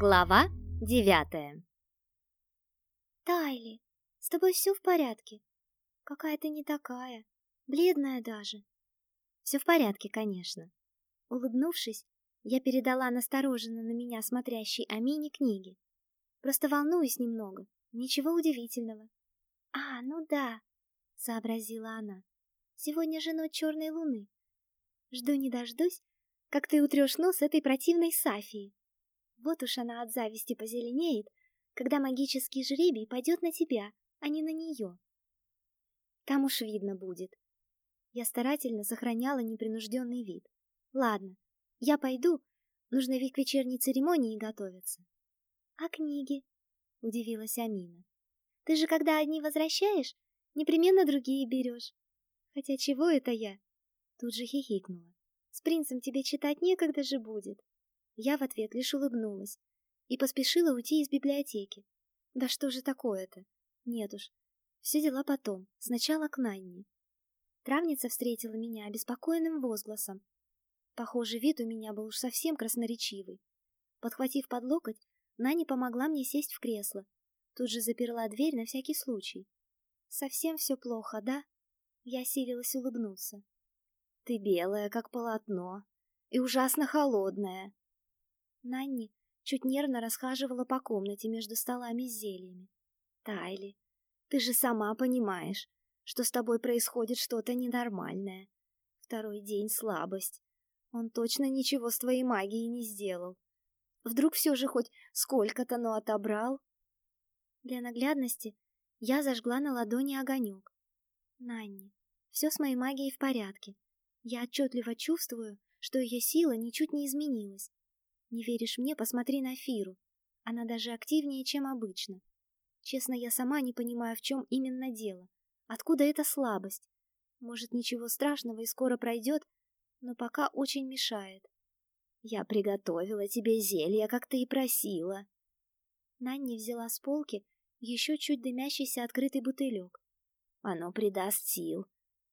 Глава девятая Тайли, с тобой все в порядке? Какая ты не такая, бледная даже. Все в порядке, конечно. Улыбнувшись, я передала настороженно на меня смотрящей Амине книги. Просто волнуюсь немного, ничего удивительного. А, ну да, сообразила она. Сегодня же ночь черной луны. Жду не дождусь, как ты утрешь нос этой противной Сафии. Вот уж она от зависти позеленеет, когда магический жребий пойдет на тебя, а не на нее. Там уж видно будет. Я старательно сохраняла непринужденный вид. Ладно, я пойду, нужно ведь к вечерней церемонии готовиться. А книги? Удивилась Амина. Ты же когда одни возвращаешь, непременно другие берешь. Хотя чего это я? Тут же хихикнула. С принцем тебе читать некогда же будет. Я в ответ лишь улыбнулась и поспешила уйти из библиотеки. Да что же такое-то? Нет уж. Все дела потом. Сначала к Нанне. Травница встретила меня обеспокоенным возгласом. Похоже, вид у меня был уж совсем красноречивый. Подхватив под локоть, Нани помогла мне сесть в кресло. Тут же заперла дверь на всякий случай. Совсем все плохо, да? Я силилась улыбнуться. Ты белая, как полотно, и ужасно холодная. Нанни чуть нервно расхаживала по комнате между столами с зельями. Тайли, ты же сама понимаешь, что с тобой происходит что-то ненормальное. Второй день слабость. Он точно ничего с твоей магией не сделал. Вдруг все же хоть сколько-то, но отобрал? Для наглядности я зажгла на ладони огонек. Нанни, все с моей магией в порядке. Я отчетливо чувствую, что ее сила ничуть не изменилась. Не веришь мне, посмотри на Фиру. Она даже активнее, чем обычно. Честно, я сама не понимаю, в чем именно дело. Откуда эта слабость? Может, ничего страшного и скоро пройдет, но пока очень мешает. Я приготовила тебе зелье, как ты и просила. Нанни взяла с полки еще чуть дымящийся открытый бутылек. Оно придаст сил,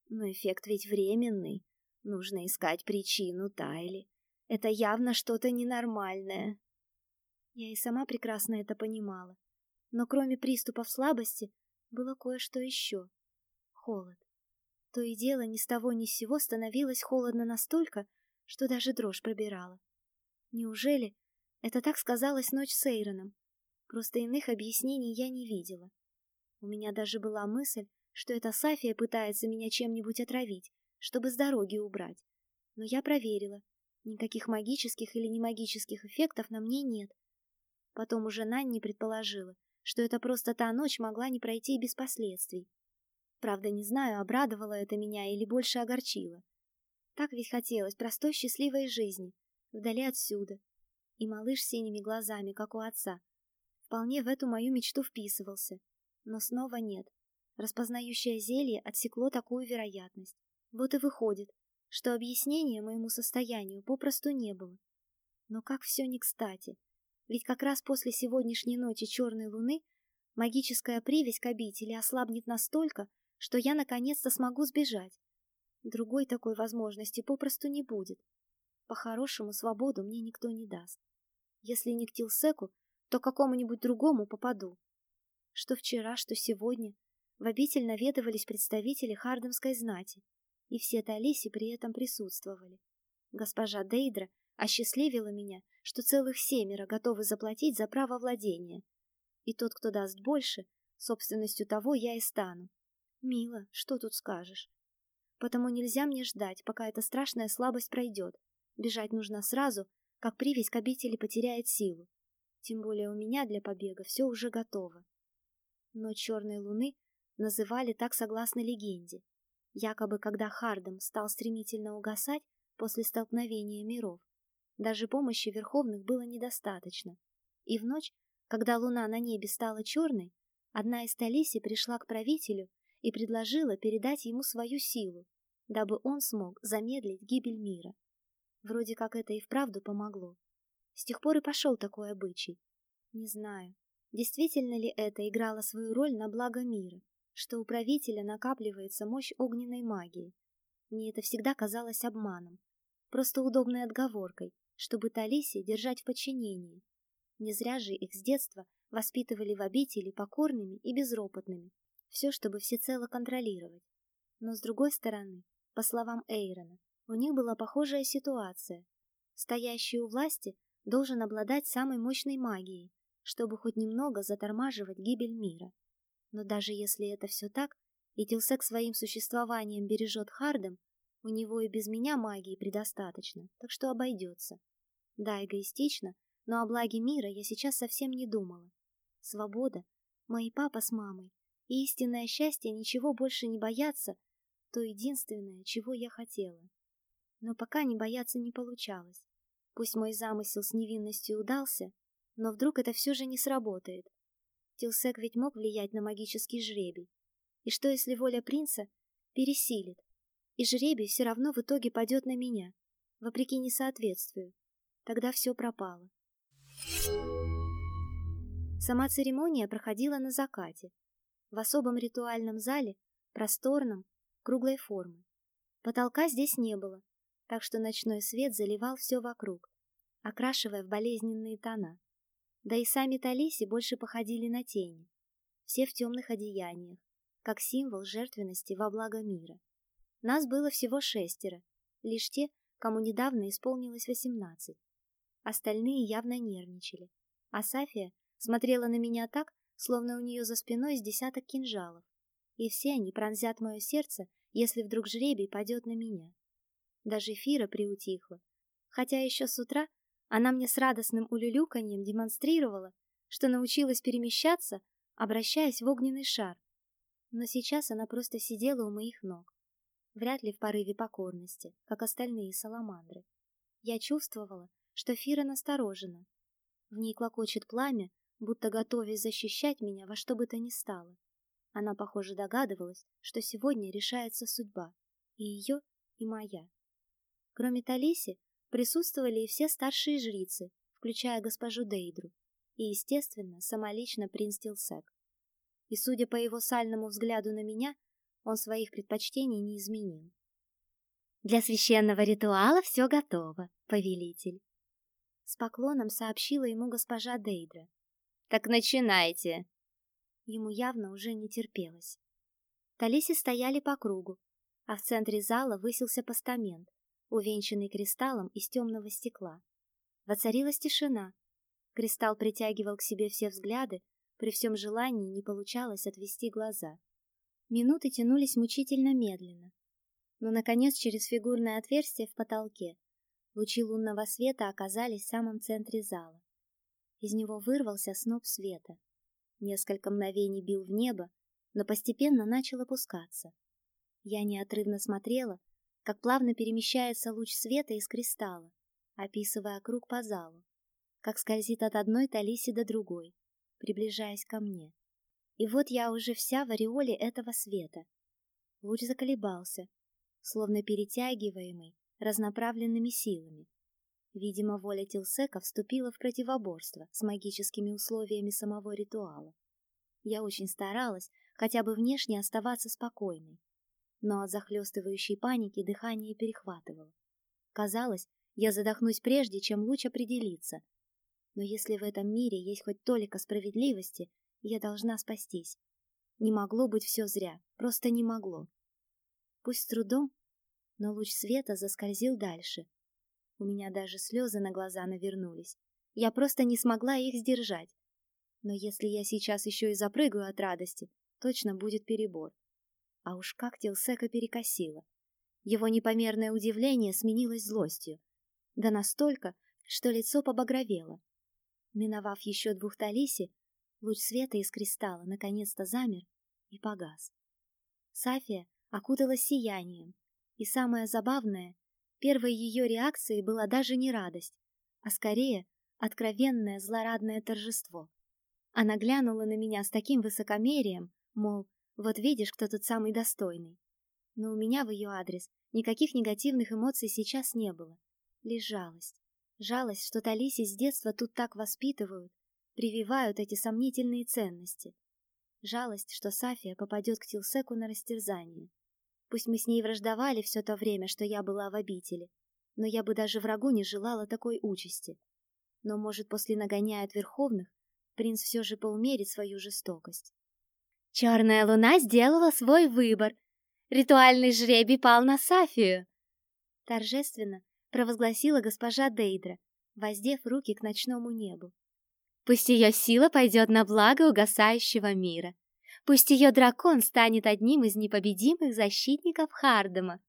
но эффект ведь временный. Нужно искать причину Тайли. Это явно что-то ненормальное. Я и сама прекрасно это понимала. Но кроме приступов слабости, было кое-что еще. Холод. То и дело ни с того ни с сего становилось холодно настолько, что даже дрожь пробирала. Неужели это так сказалось ночь с Эйроном? Просто иных объяснений я не видела. У меня даже была мысль, что эта Сафия пытается меня чем-нибудь отравить, чтобы с дороги убрать. Но я проверила, Никаких магических или немагических эффектов на мне нет. Потом уже Нанни предположила, что это просто та ночь могла не пройти без последствий. Правда, не знаю, обрадовало это меня или больше огорчило. Так ведь хотелось простой счастливой жизни, вдали отсюда. И малыш с синими глазами, как у отца. Вполне в эту мою мечту вписывался. Но снова нет. Распознающее зелье отсекло такую вероятность. Вот и выходит, что объяснения моему состоянию попросту не было. Но как все не кстати, ведь как раз после сегодняшней ночи черной луны магическая привязь к обители ослабнет настолько, что я наконец-то смогу сбежать. Другой такой возможности попросту не будет. По-хорошему, свободу мне никто не даст. Если не к Тилсеку, то к какому-нибудь другому попаду. Что вчера, что сегодня в обитель наведывались представители хардемской знати, и все Талиси при этом присутствовали. Госпожа Дейдра осчастливила меня, что целых семеро готовы заплатить за право владения. И тот, кто даст больше, собственностью того я и стану. Мило, что тут скажешь? Потому нельзя мне ждать, пока эта страшная слабость пройдет. Бежать нужно сразу, как привязь к обители потеряет силу. Тем более у меня для побега все уже готово. Но черной луны называли так согласно легенде. Якобы, когда Хардем стал стремительно угасать после столкновения миров, даже помощи Верховных было недостаточно. И в ночь, когда луна на небе стала черной, одна из Талиси пришла к правителю и предложила передать ему свою силу, дабы он смог замедлить гибель мира. Вроде как это и вправду помогло. С тех пор и пошел такой обычай. Не знаю, действительно ли это играло свою роль на благо мира, что у правителя накапливается мощь огненной магии. Мне это всегда казалось обманом, просто удобной отговоркой, чтобы Талиси держать в подчинении. Не зря же их с детства воспитывали в обители покорными и безропотными, все, чтобы всецело контролировать. Но с другой стороны, по словам Эйрона, у них была похожая ситуация. Стоящий у власти должен обладать самой мощной магией, чтобы хоть немного затормаживать гибель мира. Но даже если это все так, и Тилсек своим существованием бережет Хардем, у него и без меня магии предостаточно, так что обойдется. Да, эгоистично, но о благе мира я сейчас совсем не думала. Свобода, мои папа с мамой и истинное счастье ничего больше не бояться — то единственное, чего я хотела. Но пока не бояться не получалось. Пусть мой замысел с невинностью удался, но вдруг это все же не сработает. Тилсек ведь мог влиять на магический жребий. И что, если воля принца пересилит, и жребий все равно в итоге падет на меня, вопреки несоответствию? Тогда все пропало. Сама церемония проходила на закате, в особом ритуальном зале, просторном, круглой формы. Потолка здесь не было, так что ночной свет заливал все вокруг, окрашивая в болезненные тона. Да и сами Талиси больше походили на тени, все в темных одеяниях, как символ жертвенности во благо мира. Нас было всего шестеро, лишь те, кому недавно исполнилось восемнадцать. Остальные явно нервничали, а Сафия смотрела на меня так, словно у нее за спиной с десяток кинжалов, и все они пронзят мое сердце, если вдруг жребий падет на меня. Даже Фира приутихла, хотя еще с утра она мне с радостным улюлюканьем демонстрировала, что научилась перемещаться, обращаясь в огненный шар. Но сейчас она просто сидела у моих ног, вряд ли в порыве покорности, как остальные саламандры. Я чувствовала, что Фира насторожена. В ней клокочет пламя, будто готовясь защищать меня во что бы то ни стало. Она, похоже, догадывалась, что сегодня решается судьба, и ее, и моя. Кроме Талиси, присутствовали и все старшие жрицы, включая госпожу Дейдру, и, естественно, самолично принц Тилсек. И, судя по его сальному взгляду на меня, он своих предпочтений не изменил. «Для священного ритуала все готово, повелитель», — с поклоном сообщила ему госпожа Дейдра. «Так начинайте!» Ему явно уже не терпелось. Талиси стояли по кругу, а в центре зала высился постамент, увенчанный кристаллом из темного стекла. Воцарилась тишина. Кристалл притягивал к себе все взгляды, при всем желании не получалось отвести глаза. Минуты тянулись мучительно медленно. Но, наконец, через фигурное отверстие в потолке лучи лунного света оказались в самом центре зала. Из него вырвался сноп света. Несколько мгновений бил в небо, но постепенно начал опускаться. Я неотрывно смотрела, как плавно перемещается луч света из кристалла, описывая круг по залу, как скользит от одной талиси до другой, приближаясь ко мне. И вот я уже вся в ореоле этого света. Луч заколебался, словно перетягиваемый разноправленными силами. Видимо, воля Тилсека вступила в противоборство с магическими условиями самого ритуала. Я очень старалась хотя бы внешне оставаться спокойной, но от захлестывающей паники дыхание перехватывало. Казалось, я задохнусь прежде, чем луч определится. Но если в этом мире есть хоть толика справедливости, я должна спастись. Не могло быть все зря, просто не могло. Пусть с трудом, но луч света заскользил дальше. У меня даже слезы на глаза навернулись. Я просто не смогла их сдержать. Но если я сейчас еще и запрыгаю от радости, точно будет перебор. А уж как Тилсека перекосило. Его непомерное удивление сменилось злостью. Да настолько, что лицо побагровело. Миновав еще двух талиси, луч света из кристалла наконец-то замер и погас. Сафия окуталась сиянием, и самое забавное, первой ее реакцией была даже не радость, а скорее откровенное злорадное торжество. Она глянула на меня с таким высокомерием, мол, вот видишь, кто тут самый достойный. Но у меня в ее адрес никаких негативных эмоций сейчас не было. Лишь жалость. Жалость, что Талиси с детства тут так воспитывают, прививают эти сомнительные ценности. Жалость, что Сафия попадет к Тилсеку на растерзание. Пусть мы с ней враждовали все то время, что я была в обители, но я бы даже врагу не желала такой участи. Но, может, после нагоняя от верховных, принц все же поумерит свою жестокость. Черная луна сделала свой выбор. Ритуальный жребий пал на Сафию. Торжественно провозгласила госпожа Дейдра, воздев руки к ночному небу. Пусть ее сила пойдет на благо угасающего мира. Пусть ее дракон станет одним из непобедимых защитников Хардема.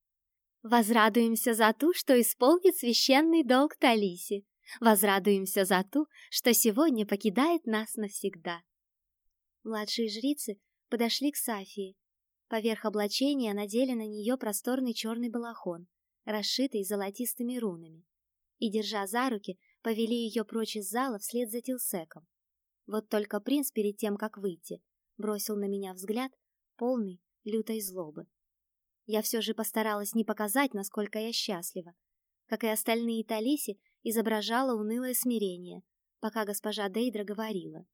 Возрадуемся за ту, что исполнит священный долг Талиси. Возрадуемся за ту, что сегодня покидает нас навсегда. Младшие жрицы подошли к Сафии. Поверх облачения надели на нее просторный черный балахон, расшитый золотистыми рунами. И, держа за руки, повели ее прочь из зала вслед за Тилсеком. Вот только принц перед тем, как выйти, бросил на меня взгляд, полный лютой злобы. Я все же постаралась не показать, насколько я счастлива. Как и остальные Талиси, изображала унылое смирение, пока госпожа Дейдра говорила.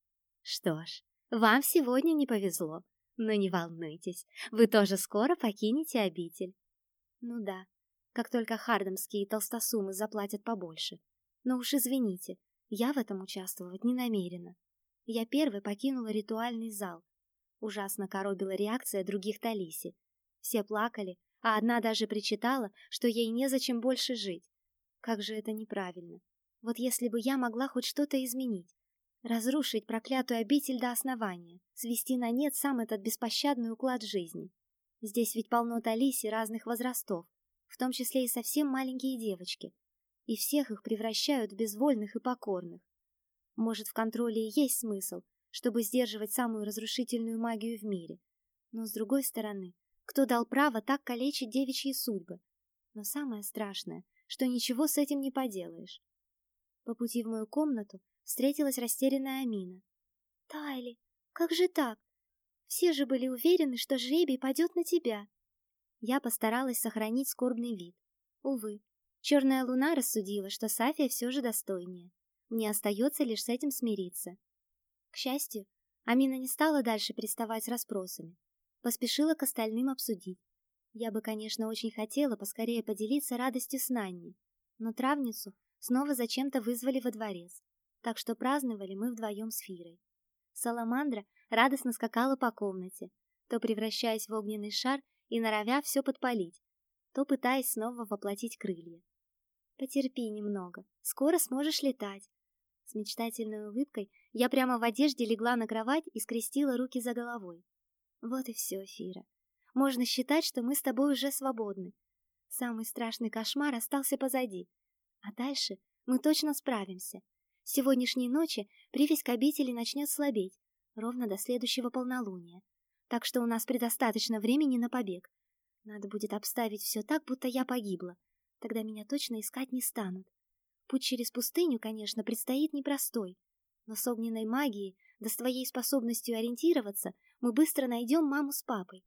«Что ж, вам сегодня не повезло, но не волнуйтесь, вы тоже скоро покинете обитель». Ну да, как только хардамские толстосумы заплатят побольше. Но уж извините, я в этом участвовать не намерена. Я первой покинула ритуальный зал. Ужасно коробила реакция других Талиси. Все плакали, а одна даже причитала, что ей незачем больше жить. Как же это неправильно. Вот если бы я могла хоть что-то изменить, разрушить проклятую обитель до основания, свести на нет сам этот беспощадный уклад жизни. Здесь ведь полно талиси разных возрастов, в том числе и совсем маленькие девочки, и всех их превращают в безвольных и покорных. Может, в контроле и есть смысл, чтобы сдерживать самую разрушительную магию в мире. Но, с другой стороны, кто дал право так калечить девичьи судьбы? Но самое страшное, что ничего с этим не поделаешь. По пути в мою комнату встретилась растерянная Амина. «Тайли, как же так? Все же были уверены, что жребий падет на тебя». Я постаралась сохранить скорбный вид. Увы, черная луна рассудила, что Сафия все же достойнее. Мне остается лишь с этим смириться. К счастью, Амина не стала дальше приставать с расспросами. Поспешила к остальным обсудить, я бы, конечно, очень хотела поскорее поделиться радостью с Нанни, но травницу снова зачем-то вызвали во дворец, так что праздновали мы вдвоем с Фирой. Саламандра радостно скакала по комнате, то превращаясь в огненный шар и норовя все подпалить, то пытаясь снова воплотить крылья. «Потерпи немного, скоро сможешь летать». С мечтательной улыбкой я прямо в одежде легла на кровать и скрестила руки за головой. Вот и все, Фира. Можно считать, что мы с тобой уже свободны. Самый страшный кошмар остался позади. А дальше мы точно справимся. Сегодняшней ночи привязь к обители начнет слабеть, ровно до следующего полнолуния. Так что у нас предостаточно времени на побег. Надо будет обставить все так, будто я погибла. Тогда меня точно искать не станут. Путь через пустыню, конечно, предстоит непростой. Но с огненной магией, да с твоей способностью ориентироваться, мы быстро найдем маму с папой.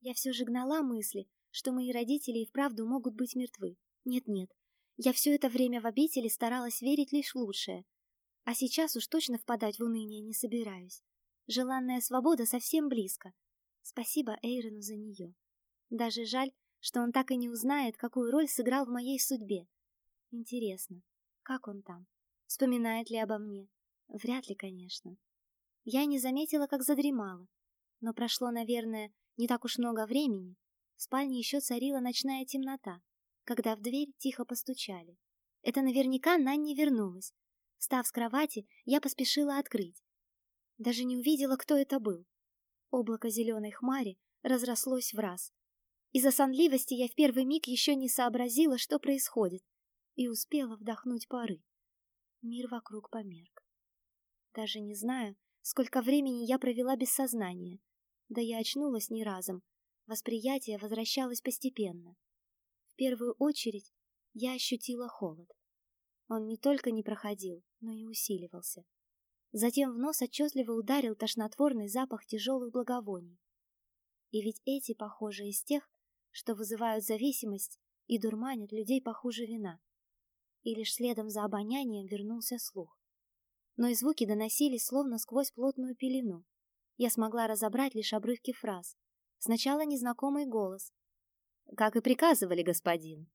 Я все же гнала мысли, что мои родители и вправду могут быть мертвы. Нет-нет, я все это время в обители старалась верить лишь в лучшее. А сейчас уж точно впадать в уныние не собираюсь. Желанная свобода совсем близко. Спасибо Эйрону за нее. Даже жаль, что он так и не узнает, какую роль сыграл в моей судьбе. Интересно, как он там? Вспоминает ли обо мне? Вряд ли, конечно. Я не заметила, как задремала. Но прошло, наверное, не так уж много времени. В спальне еще царила ночная темнота, когда в дверь тихо постучали. Это наверняка Нанни вернулась. Встав с кровати, я поспешила открыть. Даже не увидела, кто это был. Облако зеленой хмари разрослось в раз. Из-за сонливости я в первый миг еще не сообразила, что происходит, и успела вдохнуть пары. Мир вокруг померк. Даже не знаю, сколько времени я провела без сознания. Да я очнулась не разом. Восприятие возвращалось постепенно. В первую очередь я ощутила холод. Он не только не проходил, но и усиливался. Затем в нос отчетливо ударил тошнотворный запах тяжелых благовоний. И ведь эти похожи из тех, что вызывают зависимость и дурманят людей похуже вина. И лишь следом за обонянием вернулся слух. Но и звуки доносились словно сквозь плотную пелену. Я смогла разобрать лишь обрывки фраз. Сначала незнакомый голос. «Как и приказывали, господин».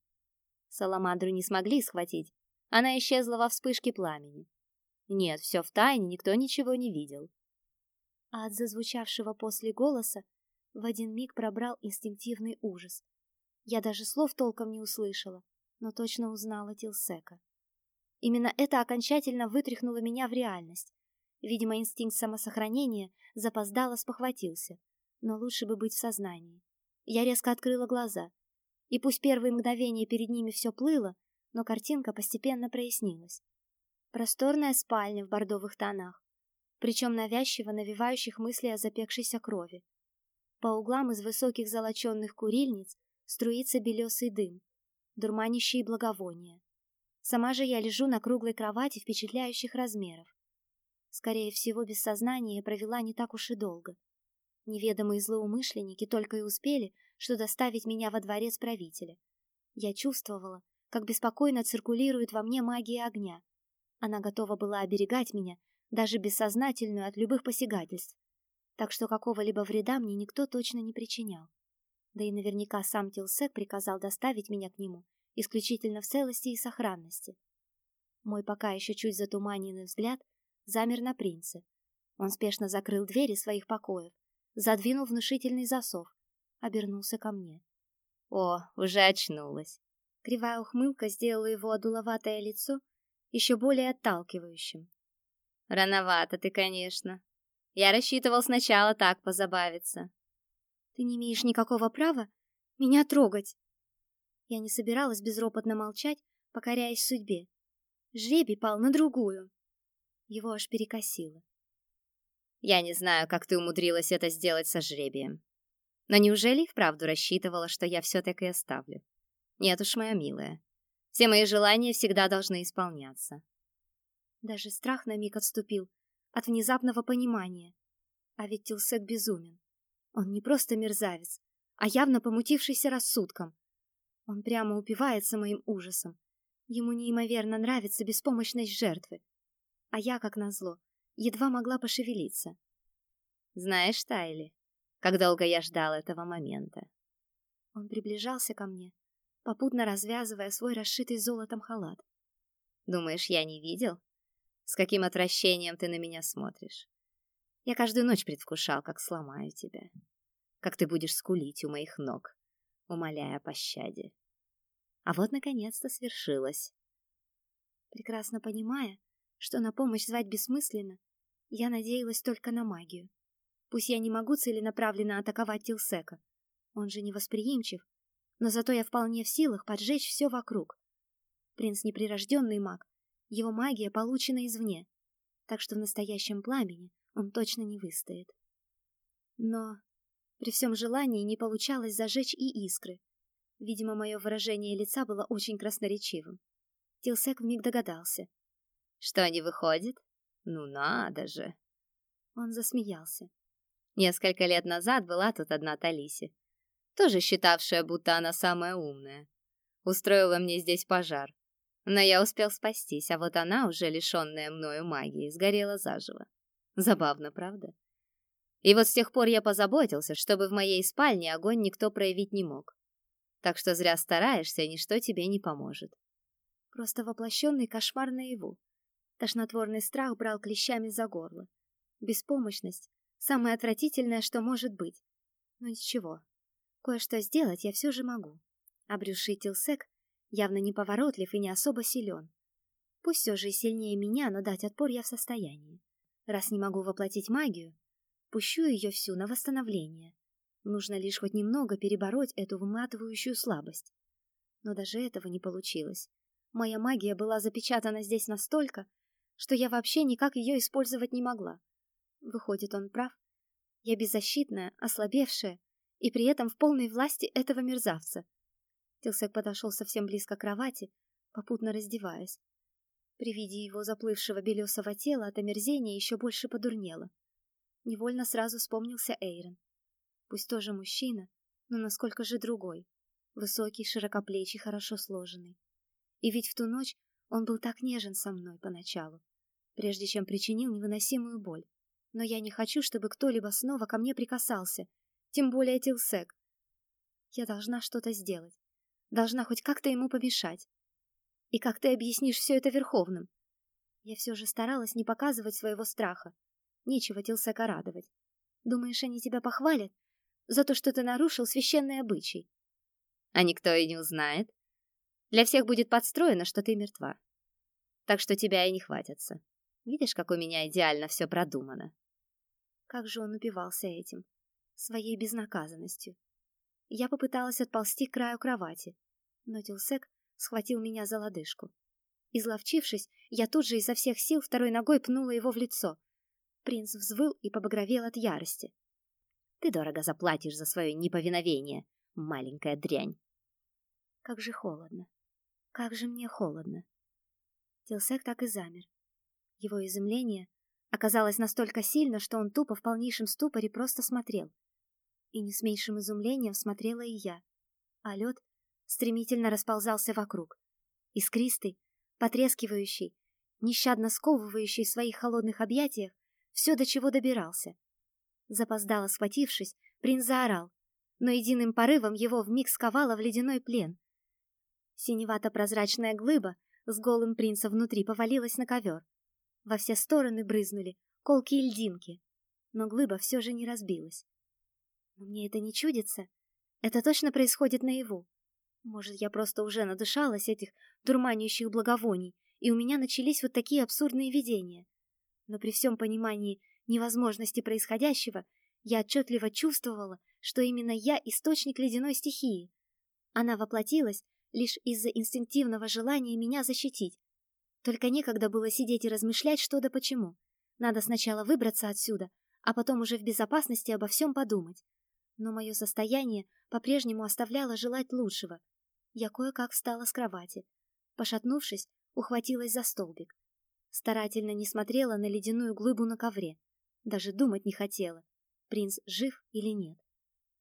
Саламандру не смогли схватить, Она исчезла во вспышке пламени. Нет, все в тайне, никто ничего не видел. А от зазвучавшего после голоса в один миг пробрал инстинктивный ужас. Я даже слов толком не услышала, но точно узнала Тилсека. Именно это окончательно вытряхнуло меня в реальность. Видимо, инстинкт самосохранения запоздало спохватился, но лучше бы быть в сознании. Я резко открыла глаза, и пусть первые мгновения перед ними все плыло, но картинка постепенно прояснилась. Просторная спальня в бордовых тонах, причем навязчиво навевающих мысли о запекшейся крови. По углам из высоких золоченных курильниц струится белесый дым, дурманящие благовония. Сама же я лежу на круглой кровати впечатляющих размеров. Скорее всего, без сознания провела не так уж и долго. Неведомые злоумышленники только и успели, что доставить меня во дворец правителя. Я чувствовала, как беспокойно циркулирует во мне магия огня. Она готова была оберегать меня, даже бессознательную, от любых посягательств. Так что какого-либо вреда мне никто точно не причинял. Да и наверняка сам Тилсек приказал доставить меня к нему исключительно в целости и сохранности. Мой пока еще чуть затуманенный взгляд замер на принце. Он спешно закрыл двери своих покоев, задвинул внушительный засов, обернулся ко мне. «О, уже очнулась!» Кривая ухмылка сделала его одуловатое лицо еще более отталкивающим. «Рановато ты, конечно. Я рассчитывал сначала так позабавиться». «Ты не имеешь никакого права меня трогать!» Я не собиралась безропотно молчать, покоряясь судьбе. Жребий пал на другую. Его аж перекосило. Я не знаю, как ты умудрилась это сделать со жребием. Но неужели и вправду рассчитывала, что я все-таки оставлю? Нет уж, моя милая. Все мои желания всегда должны исполняться. Даже страх на миг отступил от внезапного понимания. А ведь Тилсек безумен. Он не просто мерзавец, а явно помутившийся рассудком. Он прямо упивается моим ужасом. Ему неимоверно нравится беспомощность жертвы. А я, как назло, едва могла пошевелиться. Знаешь, Тайли, как долго я ждал этого момента. Он приближался ко мне, попутно развязывая свой расшитый золотом халат. Думаешь, я не видел? С каким отвращением ты на меня смотришь? Я каждую ночь предвкушал, как сломаю тебя. Как ты будешь скулить у моих ног, умоляя о пощаде. А вот, наконец-то, свершилось. Прекрасно понимая, что на помощь звать бессмысленно, я надеялась только на магию. Пусть я не могу целенаправленно атаковать Тилсека, он же невосприимчив, но зато я вполне в силах поджечь все вокруг. Принц неприрожденный маг, его магия получена извне, так что в настоящем пламени он точно не выстоит. Но при всем желании не получалось зажечь и искры. Видимо, мое выражение лица было очень красноречивым. Тилсек вмиг догадался. «Что, не выходит? Ну надо же!» Он засмеялся. Несколько лет назад была тут одна Талиси, тоже считавшая, будто она самая умная. Устроила мне здесь пожар. Но я успел спастись, а вот она, уже лишенная мною магии, сгорела заживо. Забавно, правда? И вот с тех пор я позаботился, чтобы в моей спальне огонь никто проявить не мог. Так что зря стараешься, ничто тебе не поможет. Просто воплощенный кошмар наяву. Тошнотворный страх брал клещами за горло. Беспомощность — самое отвратительное, что может быть. Но ничего, кое-что сделать я все же могу. Обрюший Тилсек явно неповоротлив и не особо силен. Пусть все же и сильнее меня, но дать отпор я в состоянии. Раз не могу воплотить магию, пущу ее всю на восстановление. Нужно лишь хоть немного перебороть эту выматывающую слабость. Но даже этого не получилось. Моя магия была запечатана здесь настолько, что я вообще никак ее использовать не могла. Выходит, он прав. Я беззащитная, ослабевшая, и при этом в полной власти этого мерзавца. Тилсек подошел совсем близко к кровати, попутно раздеваясь. При виде его заплывшего белесого тела от омерзения еще больше подурнело. Невольно сразу вспомнился Эйрон. Пусть тоже мужчина, но насколько же другой. Высокий, широкоплечий, хорошо сложенный. И ведь в ту ночь он был так нежен со мной поначалу, прежде чем причинил невыносимую боль. Но я не хочу, чтобы кто-либо снова ко мне прикасался, тем более Тилсек. Я должна что-то сделать. Должна хоть как-то ему помешать. И как ты объяснишь все это Верховным? Я все же старалась не показывать своего страха. Нечего Тилсека радовать. Думаешь, они тебя похвалят за то, что ты нарушил священный обычай? А никто и не узнает. Для всех будет подстроено, что ты мертва. Так что тебя и не хватятся. Видишь, как у меня идеально все продумано. Как же он упивался этим, своей безнаказанностью. Я попыталась отползти к краю кровати, но Тилсек схватил меня за лодыжку. Изловчившись, я тут же изо всех сил второй ногой пнула его в лицо. Принц взвыл и побагровел от ярости. «Ты дорого заплатишь за свое неповиновение, маленькая дрянь!» Как же холодно! Как же мне холодно! Тилсек так и замер. Его изумление оказалось настолько сильно, что он тупо в полнейшем ступоре просто смотрел. И не с меньшим изумлением смотрела и я. А лед стремительно расползался вокруг. Искристый, потрескивающий, нещадно сковывающий в своих холодных объятиях все, до чего добирался. Запоздало схватившись, принц заорал, но единым порывом его вмиг сковало в ледяной плен. Синевато-прозрачная глыба с голым принцем внутри повалилась на ковер. Во все стороны брызнули колкие льдинки, но глыба все же не разбилась. Но мне это не чудится. Это точно происходит наяву. Может, я просто уже надышалась этих дурманящих благовоний, и у меня начались вот такие абсурдные видения. Но при всем понимании невозможности происходящего, я отчетливо чувствовала, что именно я источник ледяной стихии. Она воплотилась лишь из-за инстинктивного желания меня защитить. Только некогда было сидеть и размышлять, что да почему. Надо сначала выбраться отсюда, а потом уже в безопасности обо всем подумать. Но мое состояние по-прежнему оставляло желать лучшего. Я кое-как встала с кровати. Пошатнувшись, ухватилась за столбик. Старательно не смотрела на ледяную глыбу на ковре. Даже думать не хотела, принц жив или нет.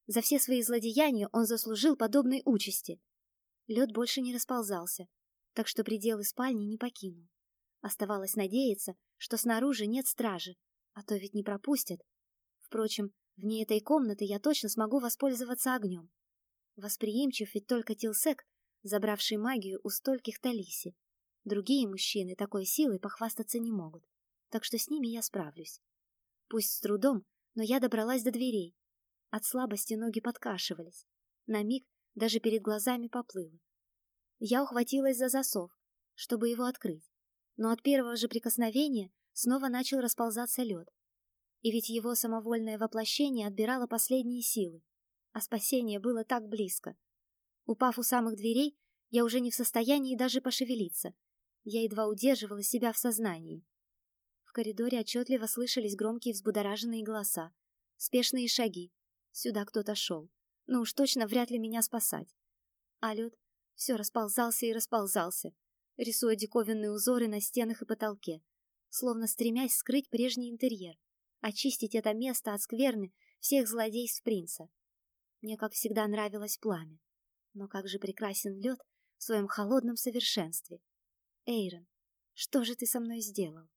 За все свои злодеяния он заслужил подобной участи. Лед больше не расползался, так что пределы спальни не покинул. Оставалось надеяться, что снаружи нет стражи, а то ведь не пропустят. Впрочем, Вне этой комнаты я точно смогу воспользоваться огнем. Восприимчив ведь только Тилсек, забравший магию у стольких Талиси. Другие мужчины такой силой похвастаться не могут, так что с ними я справлюсь. Пусть с трудом, но я добралась до дверей. От слабости ноги подкашивались. На миг даже перед глазами поплыло. Я ухватилась за засов, чтобы его открыть, но от первого же прикосновения снова начал расползаться лед. И ведь его самовольное воплощение отбирало последние силы, а спасение было так близко. Упав у самых дверей, я уже не в состоянии даже пошевелиться. Я едва удерживала себя в сознании. В коридоре отчетливо слышались громкие взбудораженные голоса, спешные шаги. Сюда кто-то шел. Ну уж точно вряд ли меня спасать. А лед все расползался и расползался, рисуя диковинные узоры на стенах и потолке, словно стремясь скрыть прежний интерьер очистить это место от скверны всех злодейств принца. Мне, как всегда, нравилось пламя. Но как же прекрасен лед в своем холодном совершенстве. Эйрон, что же ты со мной сделал?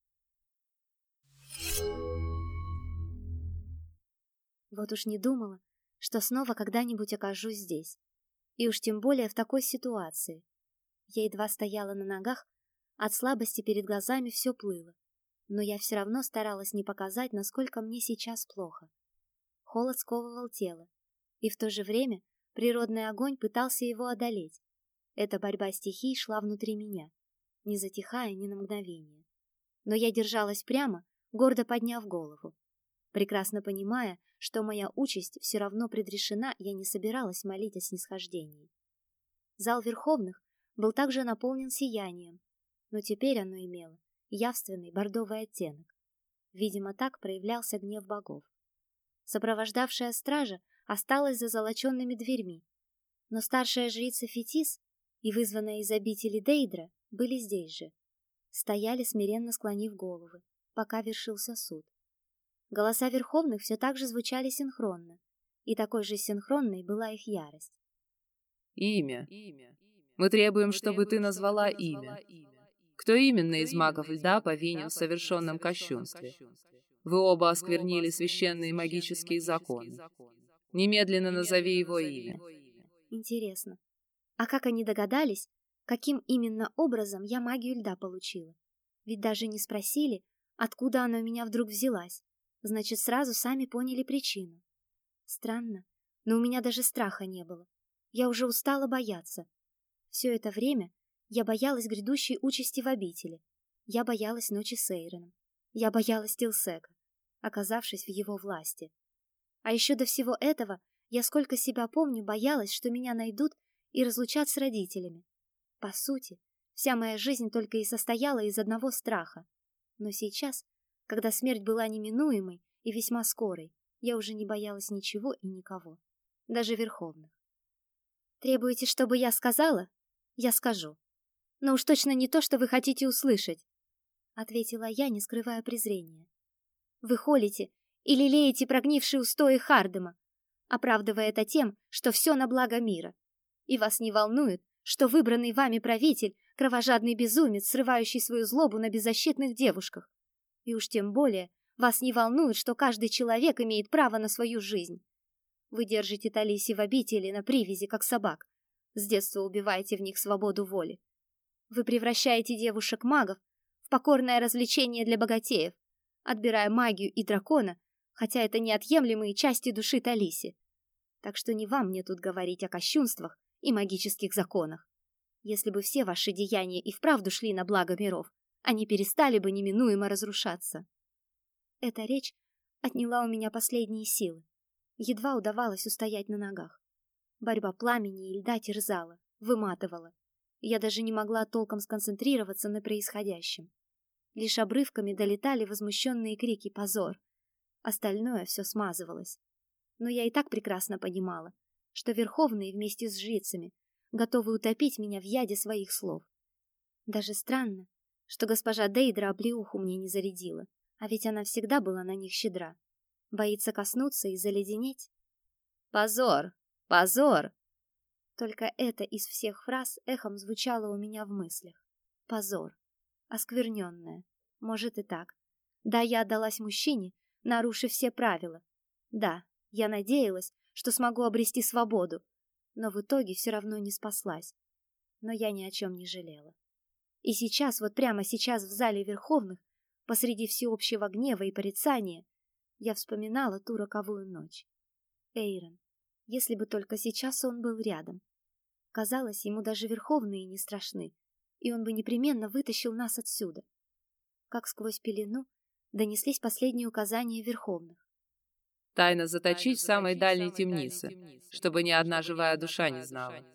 Вот уж не думала, что снова когда-нибудь окажусь здесь. И уж тем более в такой ситуации. Я едва стояла на ногах, от слабости перед глазами все плыло но я все равно старалась не показать, насколько мне сейчас плохо. Холод сковывал тело, и в то же время природный огонь пытался его одолеть. Эта борьба стихий шла внутри меня, не затихая ни на мгновение. Но я держалась прямо, гордо подняв голову. Прекрасно понимая, что моя участь все равно предрешена, я не собиралась молить о снисхождении. Зал Верховных был также наполнен сиянием, но теперь оно имело явственный бордовый оттенок. Видимо, так проявлялся гнев богов. Сопровождавшая стража осталась за золоченными дверьми, но старшая жрица Фетис и вызванная из обители Дейдра были здесь же. Стояли, смиренно склонив головы, пока вершился суд. Голоса верховных все так же звучали синхронно, и такой же синхронной была их ярость. Имя. Мы требуем, чтобы ты назвала имя. Кто именно из магов льда повинен в совершенном кощунстве? Вы оба осквернили священные магические законы. Немедленно назови его имя. Интересно, а как они догадались, каким именно образом я магию льда получила. Ведь даже не спросили, откуда она у меня вдруг взялась. Значит, сразу сами поняли причину. Странно, но у меня даже страха не было. Я уже устала бояться. Все это время я боялась грядущей участи в обители. Я боялась ночи с Эйроном. Я боялась Тилсека, оказавшись в его власти. А еще до всего этого я, сколько себя помню, боялась, что меня найдут и разлучат с родителями. По сути, вся моя жизнь только и состояла из одного страха. Но сейчас, когда смерть была неминуемой и весьма скорой, я уже не боялась ничего и никого, даже верховных. Требуете, чтобы я сказала? Я скажу. Но уж точно не то, что вы хотите услышать, ответила я, не скрывая презрения. Вы холите и лелеете прогнившие устои Хардема, оправдывая это тем, что все на благо мира. И вас не волнует, что выбранный вами правитель — кровожадный безумец, срывающий свою злобу на беззащитных девушках. И уж тем более вас не волнует, что каждый человек имеет право на свою жизнь. Вы держите Талиси в обители на привязи, как собак. С детства убиваете в них свободу воли. Вы превращаете девушек-магов в покорное развлечение для богатеев, отбирая магию и дракона, хотя это неотъемлемые части души Талиси. Так что не вам мне тут говорить о кощунствах и магических законах. Если бы все ваши деяния и вправду шли на благо миров, они перестали бы неминуемо разрушаться. Эта речь отняла у меня последние силы. Едва удавалось устоять на ногах. Борьба пламени и льда терзала, выматывала. Я даже не могла толком сконцентрироваться на происходящем. Лишь обрывками долетали возмущенные крики «позор». Остальное все смазывалось. Но я и так прекрасно понимала, что верховные вместе с жрицами готовы утопить меня в яде своих слов. Даже странно, что госпожа Дейдра облеуху мне не зарядила, а ведь она всегда была на них щедра. Боится коснуться и заледенеть. «Позор! Позор!» Только это из всех фраз эхом звучало у меня в мыслях. Позор. Оскверненная. Может и так. Да, я отдалась мужчине, нарушив все правила. Да, я надеялась, что смогу обрести свободу, но в итоге все равно не спаслась. Но я ни о чем не жалела. И сейчас, вот прямо сейчас в зале Верховных, посреди всеобщего гнева и порицания, я вспоминала ту роковую ночь. Эйрон, если бы только сейчас он был рядом. Казалось, ему даже Верховные не страшны, и он бы непременно вытащил нас отсюда. Как сквозь пелену донеслись последние указания Верховных. Тайно заточить в самой дальней темнице, чтобы ни одна живая душа не знала.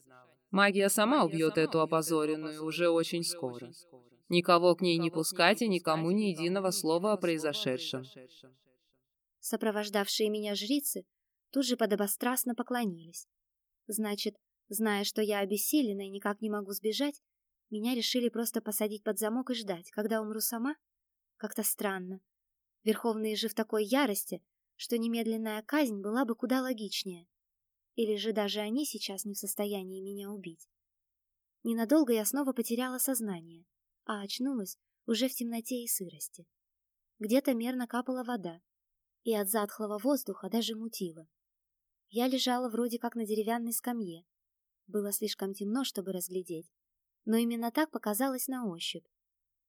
Магия сама убьет эту опозоренную уже очень скоро. Никого к ней не пускать и никому ни единого слова о произошедшем. Сопровождавшие меня жрицы тут же подобострастно поклонились. Значит, зная, что я обессилена и никак не могу сбежать, меня решили просто посадить под замок и ждать, когда умру сама? Как-то странно. Верховные же в такой ярости, что немедленная казнь была бы куда логичнее. Или же даже они сейчас не в состоянии меня убить. Ненадолго я снова потеряла сознание, а очнулась уже в темноте и сырости. Где-то мерно капала вода, и от затхлого воздуха даже мутило. Я лежала вроде как на деревянной скамье. Было слишком темно, чтобы разглядеть, но именно так показалось на ощупь.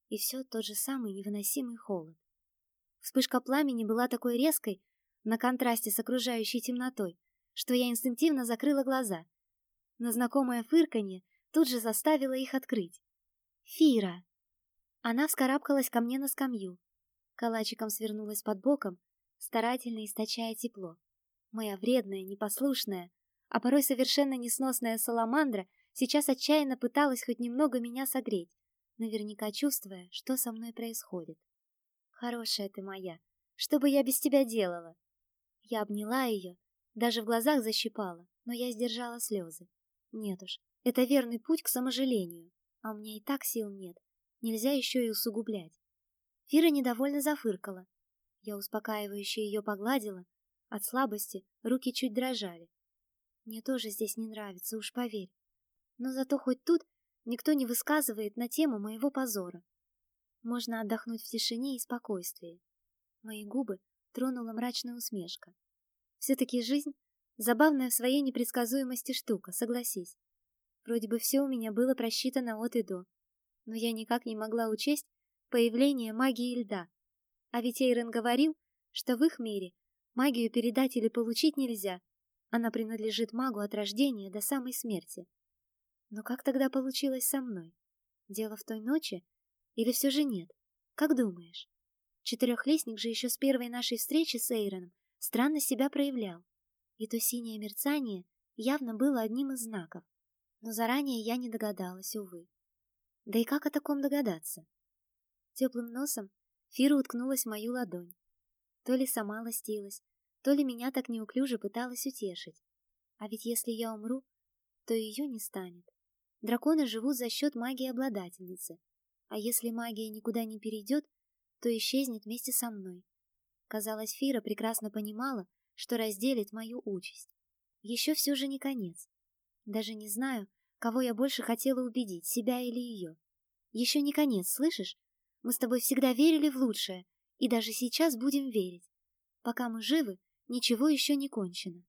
И все тот же самый невыносимый холод. Вспышка пламени была такой резкой, на контрасте с окружающей темнотой, что я инстинктивно закрыла глаза. Но знакомое фырканье тут же заставило их открыть. «Фира!» Она вскарабкалась ко мне на скамью. Калачиком свернулась под боком, старательно источая тепло. Моя вредная, непослушная, а порой совершенно несносная саламандра сейчас отчаянно пыталась хоть немного меня согреть, наверняка чувствуя, что со мной происходит. «Хорошая ты моя, что бы я без тебя делала?» Я обняла ее, даже в глазах защипала, но я сдержала слезы. Нет уж, это верный путь к саможалению, а у меня и так сил нет. Нельзя еще и усугублять. Фира недовольно зафыркала. Я успокаивающе ее погладила. От слабости руки чуть дрожали. Мне тоже здесь не нравится, уж поверь. Но зато хоть тут никто не высказывает на тему моего позора. Можно отдохнуть в тишине и спокойствии. Мои губы тронула мрачная усмешка. Все-таки жизнь — забавная в своей непредсказуемости штука, согласись. Вроде бы все у меня было просчитано от и до. Но я никак не могла учесть появление магии льда. А ведь Эйрон говорил, что в их мире магию передать или получить нельзя. Она принадлежит магу от рождения до самой смерти. Но как тогда получилось со мной? Дело в той ночи? Или все же нет? Как думаешь? Четырехлистник же еще с первой нашей встречи с Эйроном странно себя проявлял. И то синее мерцание явно было одним из знаков. Но заранее я не догадалась, увы. Да и как о таком догадаться? Теплым носом Фира уткнулась в мою ладонь. То ли сама ластилась, то ли меня так неуклюже пыталась утешить. А ведь если я умру, то ее не станет. Драконы живут за счет магии обладательницы. А если магия никуда не перейдет, то исчезнет вместе со мной. Казалось, Фира прекрасно понимала, что разделит мою участь. Еще все же не конец. Даже не знаю, кого я больше хотела убедить, себя или ее. Еще не конец, слышишь? Мы с тобой всегда верили в лучшее, и даже сейчас будем верить. Пока мы живы, ничего еще не кончено.